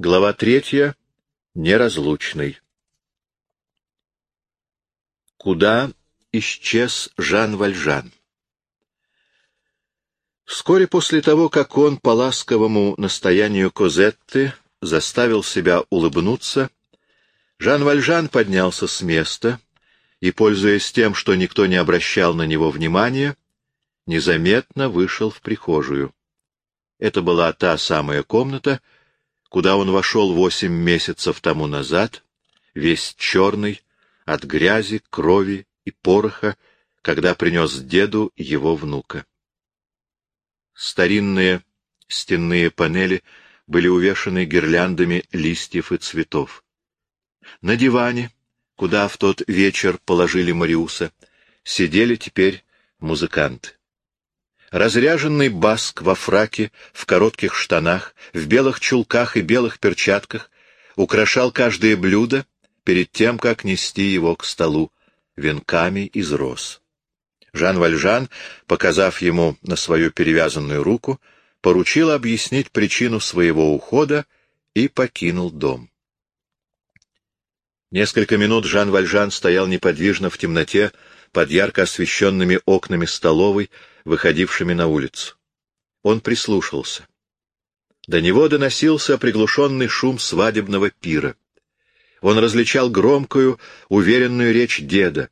Глава третья. Неразлучный. Куда исчез Жан Вальжан? Вскоре после того, как он по ласковому настоянию Козетты заставил себя улыбнуться, Жан Вальжан поднялся с места и, пользуясь тем, что никто не обращал на него внимания, незаметно вышел в прихожую. Это была та самая комната, куда он вошел восемь месяцев тому назад, весь черный, от грязи, крови и пороха, когда принес деду его внука. Старинные стенные панели были увешаны гирляндами листьев и цветов. На диване, куда в тот вечер положили Мариуса, сидели теперь музыканты. Разряженный баск во фраке, в коротких штанах, в белых чулках и белых перчатках украшал каждое блюдо перед тем, как нести его к столу венками из роз. Жан Вальжан, показав ему на свою перевязанную руку, поручил объяснить причину своего ухода и покинул дом. Несколько минут Жан Вальжан стоял неподвижно в темноте под ярко освещенными окнами столовой, выходившими на улицу. Он прислушался. До него доносился приглушенный шум свадебного пира. Он различал громкую, уверенную речь деда,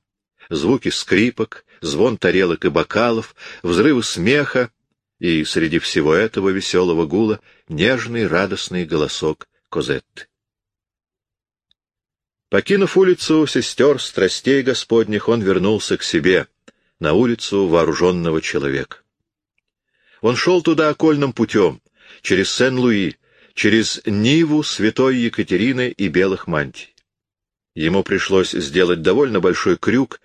звуки скрипок, звон тарелок и бокалов, взрывы смеха, и среди всего этого веселого гула нежный радостный голосок Козетты. Покинув улицу сестер страстей Господних, он вернулся к себе, на улицу вооруженного человека. Он шел туда окольным путем, через Сен-Луи, через Ниву святой Екатерины и белых мантий. Ему пришлось сделать довольно большой крюк,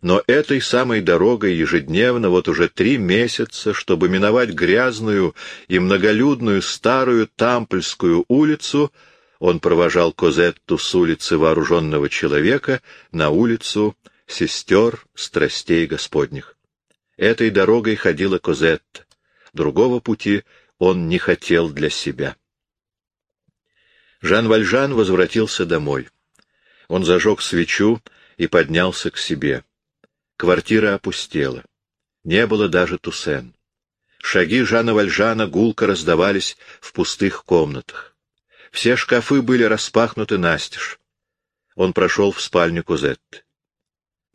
но этой самой дорогой ежедневно вот уже три месяца, чтобы миновать грязную и многолюдную старую Тампльскую улицу, он провожал Козетту с улицы вооруженного человека на улицу сестер страстей Господних. Этой дорогой ходила Козетта. Другого пути он не хотел для себя. Жан Вальжан возвратился домой. Он зажег свечу и поднялся к себе. Квартира опустела. Не было даже Туссен. Шаги Жана Вальжана гулко раздавались в пустых комнатах. Все шкафы были распахнуты настежь. Он прошел в спальню Кузетты.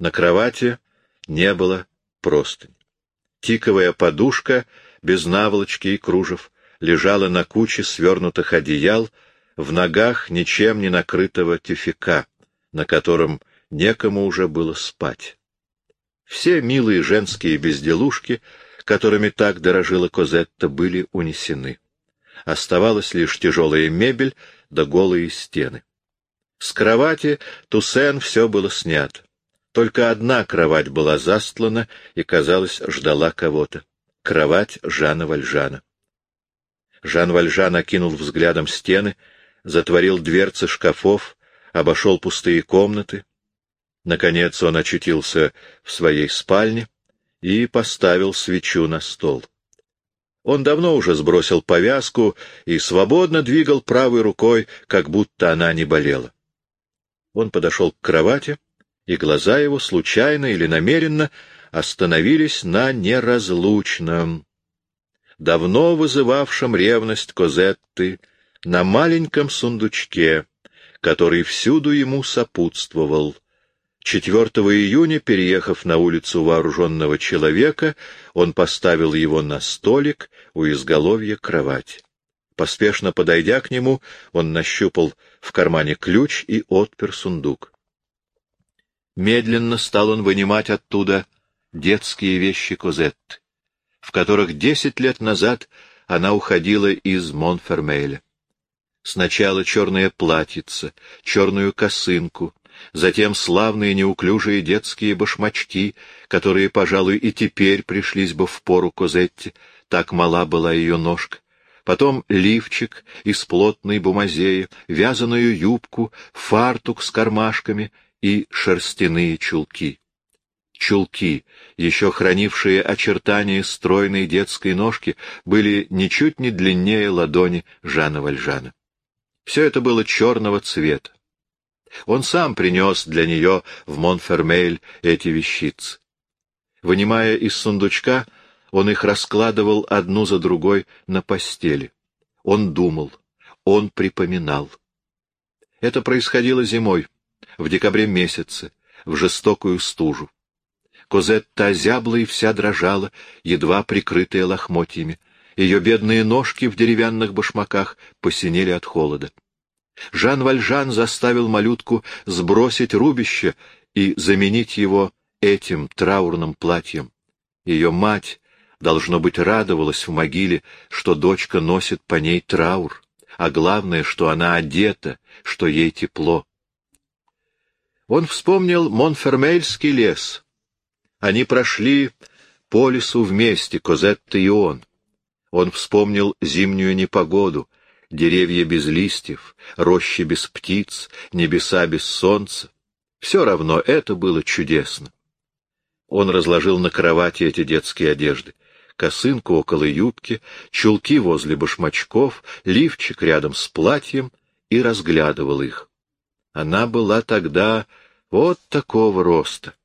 На кровати не было простынь. Тиковая подушка, без наволочки и кружев, лежала на куче свернутых одеял, в ногах ничем не накрытого тюфяка, на котором некому уже было спать. Все милые женские безделушки, которыми так дорожила Козетта, были унесены. Оставалась лишь тяжелая мебель да голые стены. С кровати Туссен все было снято. Только одна кровать была застлана и, казалось, ждала кого-то. Кровать Жана Вальжана. Жан Вальжан окинул взглядом стены, затворил дверцы шкафов, обошел пустые комнаты. Наконец он очутился в своей спальне и поставил свечу на стол. Он давно уже сбросил повязку и свободно двигал правой рукой, как будто она не болела. Он подошел к кровати, и глаза его, случайно или намеренно, остановились на неразлучном, давно вызывавшем ревность Козетты, на маленьком сундучке, который всюду ему сопутствовал. 4 июня, переехав на улицу вооруженного человека, он поставил его на столик у изголовья кровати. Поспешно подойдя к нему, он нащупал в кармане ключ и отпер сундук. Медленно стал он вынимать оттуда детские вещи Козетты, в которых десять лет назад она уходила из Монфермейля. Сначала черное платьице, черную косынку, затем славные неуклюжие детские башмачки, которые, пожалуй, и теперь пришлись бы в пору Козетте, так мала была ее ножка, потом лифчик из плотной бумазеи, вязаную юбку, фартук с кармашками и шерстяные чулки. Чулки, еще хранившие очертания стройной детской ножки, были ничуть не длиннее ладони Жана Вальжана. Все это было черного цвета. Он сам принес для нее в Монфермейль эти вещицы. Вынимая из сундучка, он их раскладывал одну за другой на постели. Он думал, он припоминал. Это происходило зимой, в декабре месяце, в жестокую стужу. Козетта озябла и вся дрожала, едва прикрытая лохмотьями. Ее бедные ножки в деревянных башмаках посинели от холода. Жан Вальжан заставил малютку сбросить рубище и заменить его этим траурным платьем. Ее мать, должно быть, радовалась в могиле, что дочка носит по ней траур, а главное, что она одета, что ей тепло. Он вспомнил Монфермельский лес. Они прошли по лесу вместе, Козетта и он. Он вспомнил зимнюю непогоду, деревья без листьев, рощи без птиц, небеса без солнца. Все равно это было чудесно. Он разложил на кровати эти детские одежды. Косынку около юбки, чулки возле башмачков, лифчик рядом с платьем и разглядывал их. Она была тогда вот такого роста.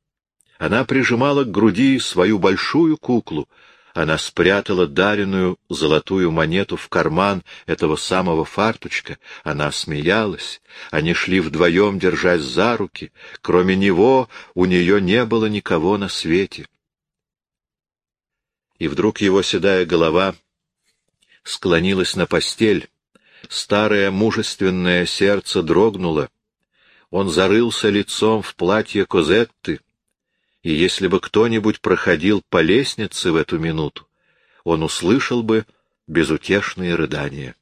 Она прижимала к груди свою большую куклу, она спрятала даренную золотую монету в карман этого самого фарточка. Она смеялась. Они шли вдвоем, держась за руки. Кроме него у нее не было никого на свете. И вдруг его седая голова склонилась на постель. Старое мужественное сердце дрогнуло. Он зарылся лицом в платье Козетты, и если бы кто-нибудь проходил по лестнице в эту минуту, он услышал бы безутешные рыдания.